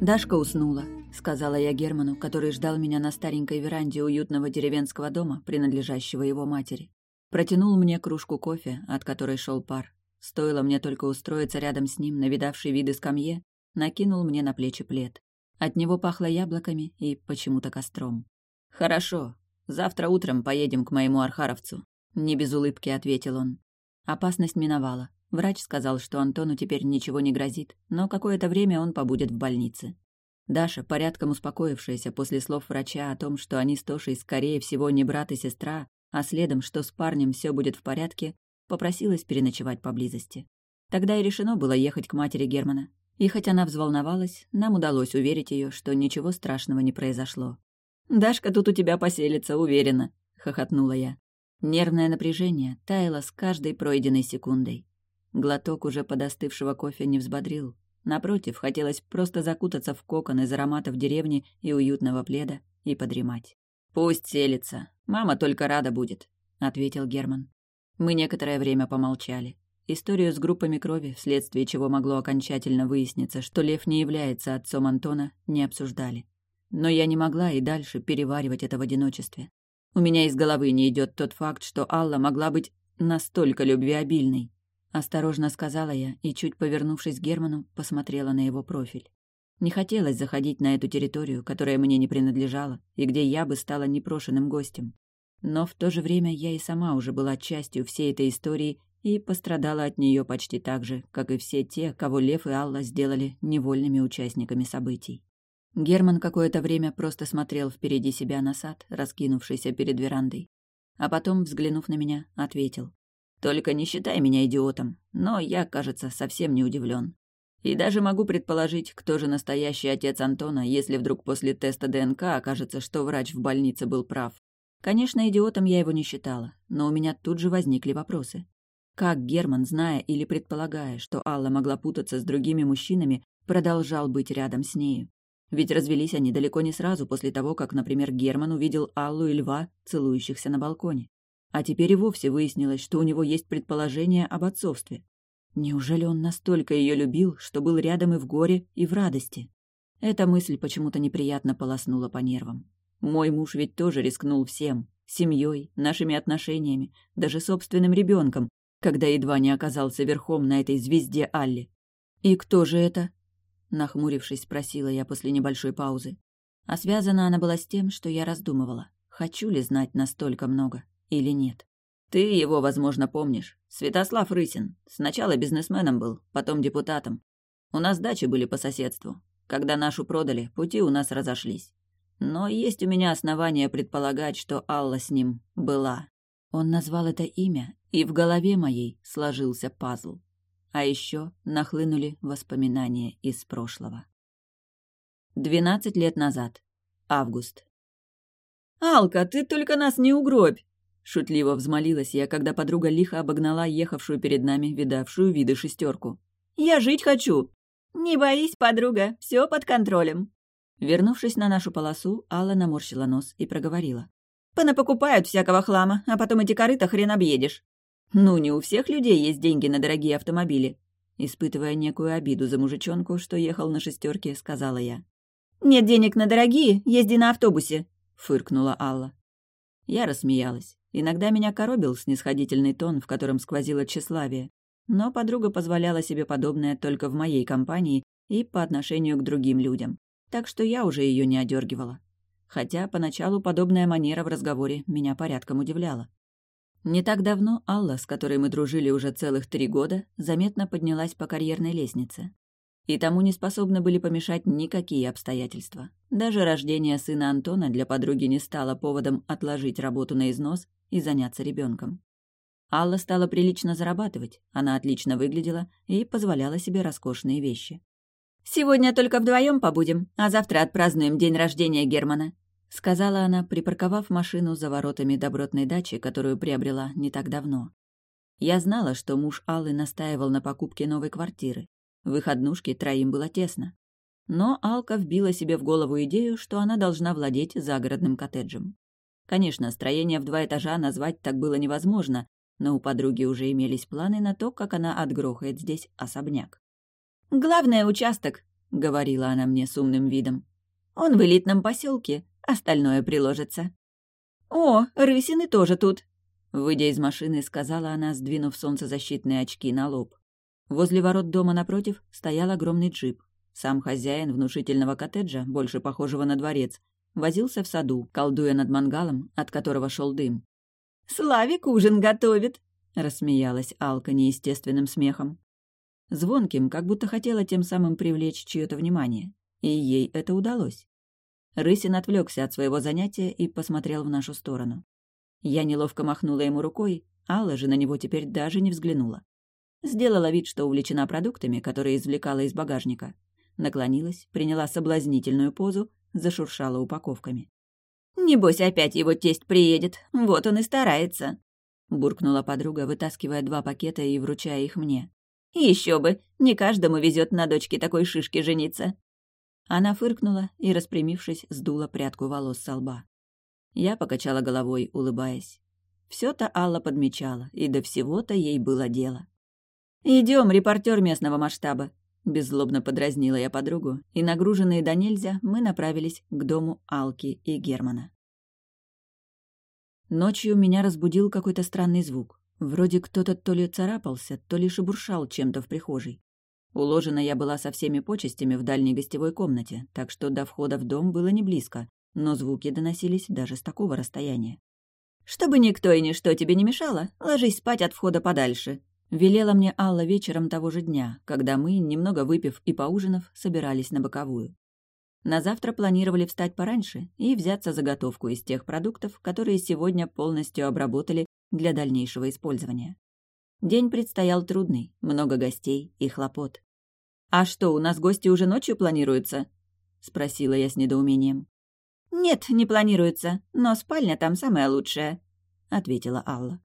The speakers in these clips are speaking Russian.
Дашка уснула, сказала я Герману, который ждал меня на старенькой веранде уютного деревенского дома, принадлежащего его матери. Протянул мне кружку кофе, от которой шел пар. Стоило мне только устроиться рядом с ним, навидавший виды скамье, накинул мне на плечи плед. От него пахло яблоками и почему-то костром. «Хорошо. Завтра утром поедем к моему архаровцу», — не без улыбки ответил он. Опасность миновала. Врач сказал, что Антону теперь ничего не грозит, но какое-то время он побудет в больнице. Даша, порядком успокоившаяся после слов врача о том, что они с Тошей, скорее всего, не брат и сестра, а следом, что с парнем все будет в порядке, попросилась переночевать поблизости. Тогда и решено было ехать к матери Германа. И хоть она взволновалась, нам удалось уверить ее, что ничего страшного не произошло. «Дашка тут у тебя поселится, уверена», — хохотнула я. Нервное напряжение таяло с каждой пройденной секундой. Глоток уже подостывшего кофе не взбодрил. Напротив, хотелось просто закутаться в кокон из ароматов деревни и уютного пледа и подремать. «Пусть селится. Мама только рада будет», — ответил Герман. Мы некоторое время помолчали. Историю с группами крови, вследствие чего могло окончательно выясниться, что Лев не является отцом Антона, не обсуждали. Но я не могла и дальше переваривать это в одиночестве. У меня из головы не идет тот факт, что Алла могла быть настолько любвеобильной. Осторожно сказала я и, чуть повернувшись к Герману, посмотрела на его профиль. Не хотелось заходить на эту территорию, которая мне не принадлежала, и где я бы стала непрошенным гостем. Но в то же время я и сама уже была частью всей этой истории и пострадала от нее почти так же, как и все те, кого Лев и Алла сделали невольными участниками событий. Герман какое-то время просто смотрел впереди себя на сад, раскинувшийся перед верандой. А потом, взглянув на меня, ответил. Только не считай меня идиотом, но я, кажется, совсем не удивлен. И даже могу предположить, кто же настоящий отец Антона, если вдруг после теста ДНК окажется, что врач в больнице был прав. Конечно, идиотом я его не считала, но у меня тут же возникли вопросы. Как Герман, зная или предполагая, что Алла могла путаться с другими мужчинами, продолжал быть рядом с нею? Ведь развелись они далеко не сразу после того, как, например, Герман увидел Аллу и Льва, целующихся на балконе. А теперь и вовсе выяснилось, что у него есть предположение об отцовстве. Неужели он настолько ее любил, что был рядом и в горе, и в радости? Эта мысль почему-то неприятно полоснула по нервам. Мой муж ведь тоже рискнул всем — семьей, нашими отношениями, даже собственным ребенком, когда едва не оказался верхом на этой звезде Алли. «И кто же это?» — нахмурившись, спросила я после небольшой паузы. А связана она была с тем, что я раздумывала, хочу ли знать настолько много или нет. Ты его, возможно, помнишь. Святослав Рысин. Сначала бизнесменом был, потом депутатом. У нас дачи были по соседству. Когда нашу продали, пути у нас разошлись. Но есть у меня основания предполагать, что Алла с ним была. Он назвал это имя, и в голове моей сложился пазл. А еще нахлынули воспоминания из прошлого. Двенадцать лет назад. Август. «Алка, ты только нас не угробь!» Шутливо взмолилась я, когда подруга лихо обогнала ехавшую перед нами, видавшую виды шестерку. «Я жить хочу!» «Не боись, подруга, все под контролем!» Вернувшись на нашу полосу, Алла наморщила нос и проговорила. «Понапокупают всякого хлама, а потом эти корыта хрен объедешь». «Ну, не у всех людей есть деньги на дорогие автомобили», испытывая некую обиду за мужичонку, что ехал на шестерке, сказала я. «Нет денег на дорогие, езди на автобусе», — фыркнула Алла. Я рассмеялась. Иногда меня коробил снисходительный тон, в котором сквозило тщеславие. Но подруга позволяла себе подобное только в моей компании и по отношению к другим людям. Так что я уже ее не одергивала. Хотя поначалу подобная манера в разговоре меня порядком удивляла. Не так давно Алла, с которой мы дружили уже целых три года, заметно поднялась по карьерной лестнице. И тому не способны были помешать никакие обстоятельства. Даже рождение сына Антона для подруги не стало поводом отложить работу на износ и заняться ребенком. Алла стала прилично зарабатывать, она отлично выглядела и позволяла себе роскошные вещи. «Сегодня только вдвоем побудем, а завтра отпразднуем день рождения Германа», сказала она, припарковав машину за воротами добротной дачи, которую приобрела не так давно. Я знала, что муж Аллы настаивал на покупке новой квартиры. В их однушке троим было тесно. Но Алка вбила себе в голову идею, что она должна владеть загородным коттеджем. Конечно, строение в два этажа назвать так было невозможно, но у подруги уже имелись планы на то, как она отгрохает здесь особняк. «Главное — участок», — говорила она мне с умным видом. «Он в элитном поселке, остальное приложится». «О, рысины тоже тут!» Выйдя из машины, сказала она, сдвинув солнцезащитные очки на лоб. Возле ворот дома напротив стоял огромный джип. Сам хозяин внушительного коттеджа, больше похожего на дворец, возился в саду, колдуя над мангалом, от которого шел дым. «Славик ужин готовит!» — рассмеялась Алка неестественным смехом. Звонким, как будто хотела тем самым привлечь чье-то внимание. И ей это удалось. Рысин отвлекся от своего занятия и посмотрел в нашу сторону. Я неловко махнула ему рукой, Алла же на него теперь даже не взглянула. Сделала вид, что увлечена продуктами, которые извлекала из багажника. Наклонилась, приняла соблазнительную позу, зашуршала упаковками. «Небось, опять его тесть приедет, вот он и старается», — буркнула подруга, вытаскивая два пакета и вручая их мне. Еще бы, не каждому везет на дочке такой шишки жениться. Она фыркнула и, распрямившись, сдула прядку волос со лба. Я покачала головой, улыбаясь. все то Алла подмечала, и до всего-то ей было дело. Идем, репортер местного масштаба», — беззлобно подразнила я подругу, и, нагруженные до нельзя, мы направились к дому Алки и Германа. Ночью меня разбудил какой-то странный звук. Вроде кто-то то ли царапался, то ли шебуршал чем-то в прихожей. Уложена я была со всеми почестями в дальней гостевой комнате, так что до входа в дом было не близко, но звуки доносились даже с такого расстояния. «Чтобы никто и ничто тебе не мешало, ложись спать от входа подальше», — велела мне Алла вечером того же дня, когда мы, немного выпив и поужинав, собирались на боковую. На завтра планировали встать пораньше и взяться заготовку из тех продуктов, которые сегодня полностью обработали для дальнейшего использования. День предстоял трудный, много гостей и хлопот. «А что, у нас гости уже ночью планируются?» — спросила я с недоумением. «Нет, не планируется, но спальня там самая лучшая», — ответила Алла.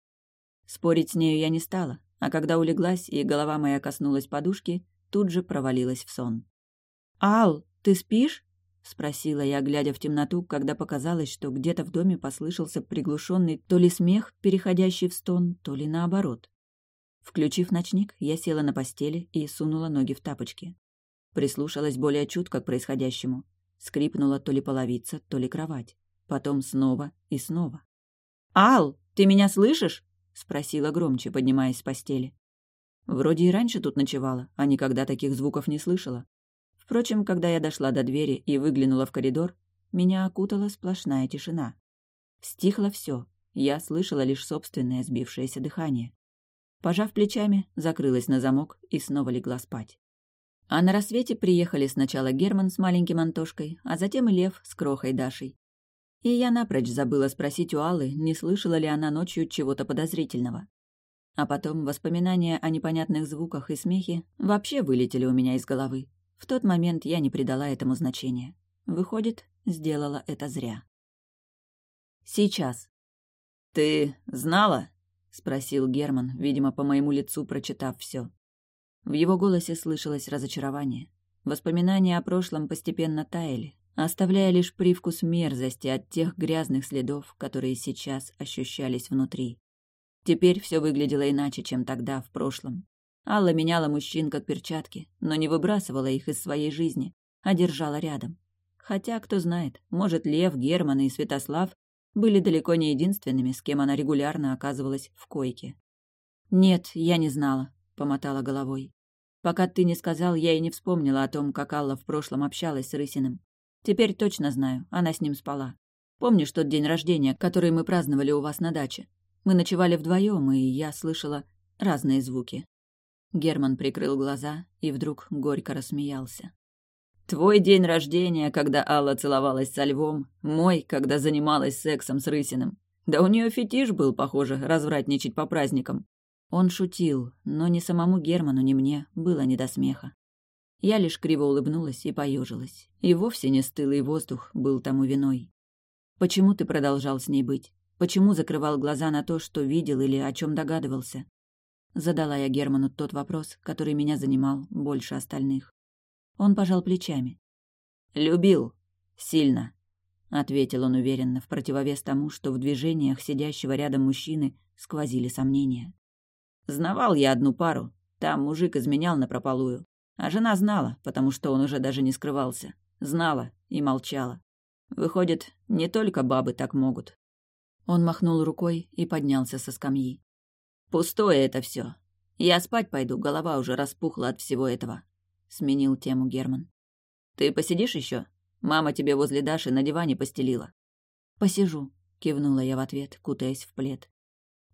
Спорить с нею я не стала, а когда улеглась и голова моя коснулась подушки, тут же провалилась в сон. «Ал, ты спишь?» — спросила я, глядя в темноту, когда показалось, что где-то в доме послышался приглушенный то ли смех, переходящий в стон, то ли наоборот. Включив ночник, я села на постели и сунула ноги в тапочки. Прислушалась более чутко к происходящему. Скрипнула то ли половица, то ли кровать. Потом снова и снова. «Ал, ты меня слышишь?» — спросила громче, поднимаясь с постели. Вроде и раньше тут ночевала, а никогда таких звуков не слышала. Впрочем, когда я дошла до двери и выглянула в коридор, меня окутала сплошная тишина. Стихло все, я слышала лишь собственное сбившееся дыхание. Пожав плечами, закрылась на замок и снова легла спать. А на рассвете приехали сначала Герман с маленьким Антошкой, а затем и Лев с крохой Дашей. И я напрочь забыла спросить у Аллы, не слышала ли она ночью чего-то подозрительного. А потом воспоминания о непонятных звуках и смехе вообще вылетели у меня из головы. В тот момент я не придала этому значения. Выходит, сделала это зря. Сейчас. «Ты знала?» — спросил Герман, видимо, по моему лицу прочитав все. В его голосе слышалось разочарование. Воспоминания о прошлом постепенно таяли, оставляя лишь привкус мерзости от тех грязных следов, которые сейчас ощущались внутри. Теперь все выглядело иначе, чем тогда, в прошлом. Алла меняла мужчин как перчатки, но не выбрасывала их из своей жизни, а держала рядом. Хотя, кто знает, может, Лев, Герман и Святослав были далеко не единственными, с кем она регулярно оказывалась в койке. «Нет, я не знала», — помотала головой. «Пока ты не сказал, я и не вспомнила о том, как Алла в прошлом общалась с Рысиным. Теперь точно знаю, она с ним спала. Помнишь тот день рождения, который мы праздновали у вас на даче? Мы ночевали вдвоем, и я слышала разные звуки». Герман прикрыл глаза и вдруг горько рассмеялся. Твой день рождения, когда Алла целовалась со львом, мой, когда занималась сексом с Рысиным. Да у нее фетиш был, похоже, развратничать по праздникам. Он шутил, но ни самому Герману, ни мне было не до смеха. Я лишь криво улыбнулась и поежилась. И вовсе не стылый воздух был тому виной. Почему ты продолжал с ней быть? Почему закрывал глаза на то, что видел или о чем догадывался? Задала я Герману тот вопрос, который меня занимал больше остальных. Он пожал плечами. «Любил. Сильно», — ответил он уверенно, в противовес тому, что в движениях сидящего рядом мужчины сквозили сомнения. «Знавал я одну пару. Там мужик изменял напропалую. А жена знала, потому что он уже даже не скрывался. Знала и молчала. Выходит, не только бабы так могут. Он махнул рукой и поднялся со скамьи. Пустое это все. Я спать пойду, голова уже распухла от всего этого. Сменил тему Герман. Ты посидишь еще? Мама тебе возле Даши на диване постелила. Посижу, кивнула я в ответ, кутаясь в плед.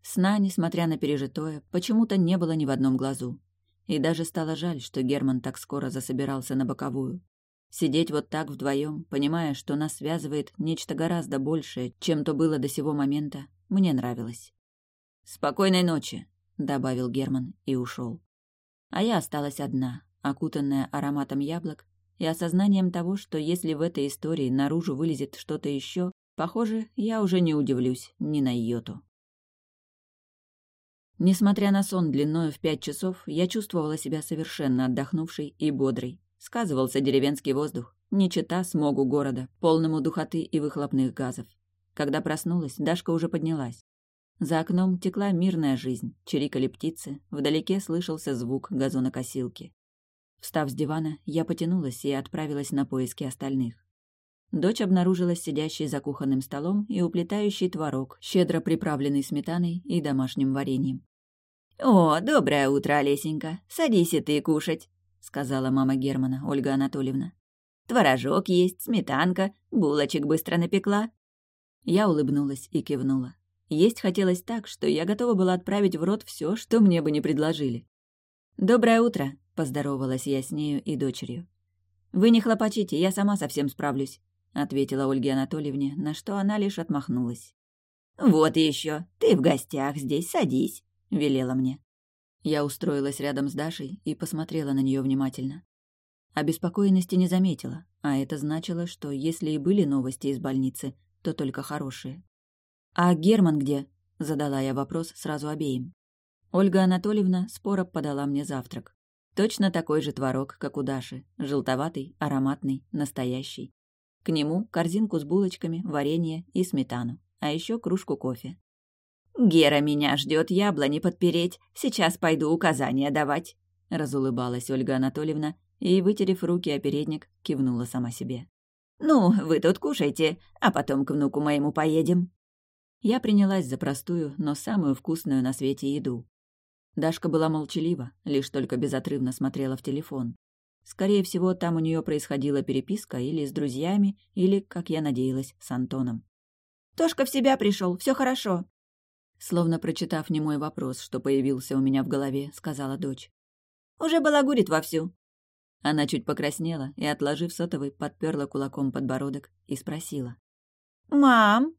Сна, несмотря на пережитое, почему-то не было ни в одном глазу. И даже стало жаль, что Герман так скоро засобирался на боковую. Сидеть вот так вдвоем, понимая, что нас связывает нечто гораздо большее, чем то было до сего момента, мне нравилось. «Спокойной ночи», — добавил Герман и ушел. А я осталась одна, окутанная ароматом яблок и осознанием того, что если в этой истории наружу вылезет что-то еще, похоже, я уже не удивлюсь ни на йоту. Несмотря на сон длиною в пять часов, я чувствовала себя совершенно отдохнувшей и бодрой, Сказывался деревенский воздух, не чета смогу города, полному духоты и выхлопных газов. Когда проснулась, Дашка уже поднялась. За окном текла мирная жизнь, чирикали птицы, вдалеке слышался звук газонокосилки. Встав с дивана, я потянулась и отправилась на поиски остальных. Дочь обнаружилась сидящей за кухонным столом и уплетающей творог, щедро приправленный сметаной и домашним вареньем. «О, доброе утро, Олесенька! Садись и ты кушать!» — сказала мама Германа, Ольга Анатольевна. «Творожок есть, сметанка, булочек быстро напекла». Я улыбнулась и кивнула. Есть хотелось так, что я готова была отправить в рот все, что мне бы не предложили. «Доброе утро», — поздоровалась я с нею и дочерью. «Вы не хлопочите, я сама совсем справлюсь», — ответила Ольге Анатольевне, на что она лишь отмахнулась. «Вот еще, ты в гостях здесь, садись», — велела мне. Я устроилась рядом с Дашей и посмотрела на нее внимательно. Обеспокоенности не заметила, а это значило, что если и были новости из больницы, то только хорошие. «А Герман где?» — задала я вопрос сразу обеим. Ольга Анатольевна споро подала мне завтрак. Точно такой же творог, как у Даши, желтоватый, ароматный, настоящий. К нему корзинку с булочками, варенье и сметану, а еще кружку кофе. «Гера меня ждет яблони подпереть. Сейчас пойду указания давать», — разулыбалась Ольга Анатольевна и, вытерев руки о передник, кивнула сама себе. «Ну, вы тут кушайте, а потом к внуку моему поедем». Я принялась за простую, но самую вкусную на свете еду. Дашка была молчалива, лишь только безотрывно смотрела в телефон. Скорее всего, там у нее происходила переписка или с друзьями, или, как я надеялась, с Антоном. «Тошка в себя пришел, все хорошо», Словно прочитав немой вопрос, что появился у меня в голове, сказала дочь. «Уже балагурит вовсю». Она чуть покраснела и, отложив сотовый, подперла кулаком подбородок и спросила. «Мам,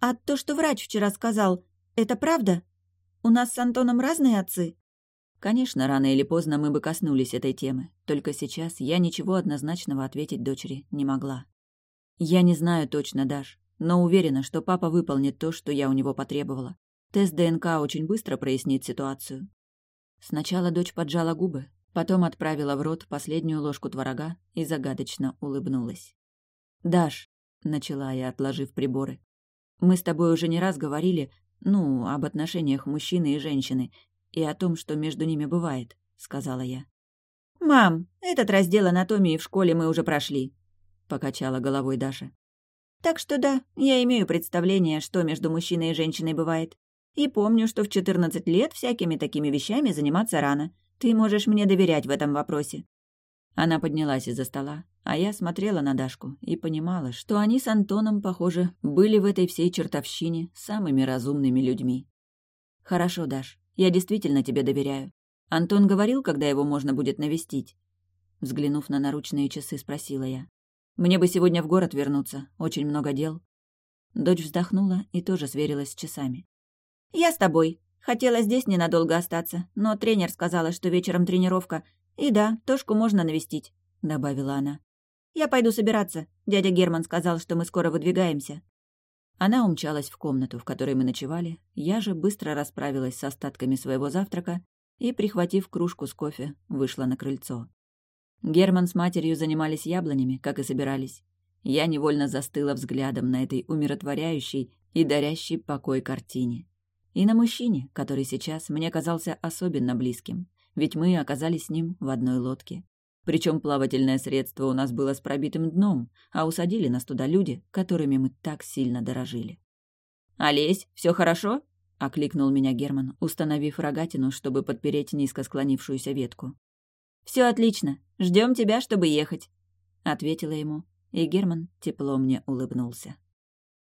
а то, что врач вчера сказал, это правда? У нас с Антоном разные отцы?» Конечно, рано или поздно мы бы коснулись этой темы, только сейчас я ничего однозначного ответить дочери не могла. Я не знаю точно, Даш, но уверена, что папа выполнит то, что я у него потребовала. Тест ДНК очень быстро прояснит ситуацию. Сначала дочь поджала губы, потом отправила в рот последнюю ложку творога и загадочно улыбнулась. «Даш», — начала я, отложив приборы, — «мы с тобой уже не раз говорили, ну, об отношениях мужчины и женщины, и о том, что между ними бывает», — сказала я. «Мам, этот раздел анатомии в школе мы уже прошли», — покачала головой Даша. «Так что да, я имею представление, что между мужчиной и женщиной бывает. И помню, что в 14 лет всякими такими вещами заниматься рано. Ты можешь мне доверять в этом вопросе». Она поднялась из-за стола, а я смотрела на Дашку и понимала, что они с Антоном, похоже, были в этой всей чертовщине самыми разумными людьми. «Хорошо, Даш, я действительно тебе доверяю. Антон говорил, когда его можно будет навестить?» Взглянув на наручные часы, спросила я. «Мне бы сегодня в город вернуться, очень много дел». Дочь вздохнула и тоже сверилась с часами. «Я с тобой. Хотела здесь ненадолго остаться, но тренер сказала, что вечером тренировка. И да, Тошку можно навестить», — добавила она. «Я пойду собираться. Дядя Герман сказал, что мы скоро выдвигаемся». Она умчалась в комнату, в которой мы ночевали. Я же быстро расправилась с остатками своего завтрака и, прихватив кружку с кофе, вышла на крыльцо. Герман с матерью занимались яблонями, как и собирались. Я невольно застыла взглядом на этой умиротворяющей и дарящей покой картине. И на мужчине, который сейчас мне казался особенно близким, ведь мы оказались с ним в одной лодке. Причем плавательное средство у нас было с пробитым дном, а усадили нас туда люди, которыми мы так сильно дорожили. «Олесь, все хорошо?» — окликнул меня Герман, установив рогатину, чтобы подпереть низко склонившуюся ветку. Все отлично. Ждем тебя, чтобы ехать», — ответила ему, и Герман тепло мне улыбнулся.